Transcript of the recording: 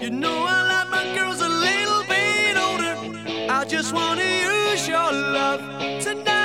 You know I like my girls a little bit older. I just wanna use your love tonight.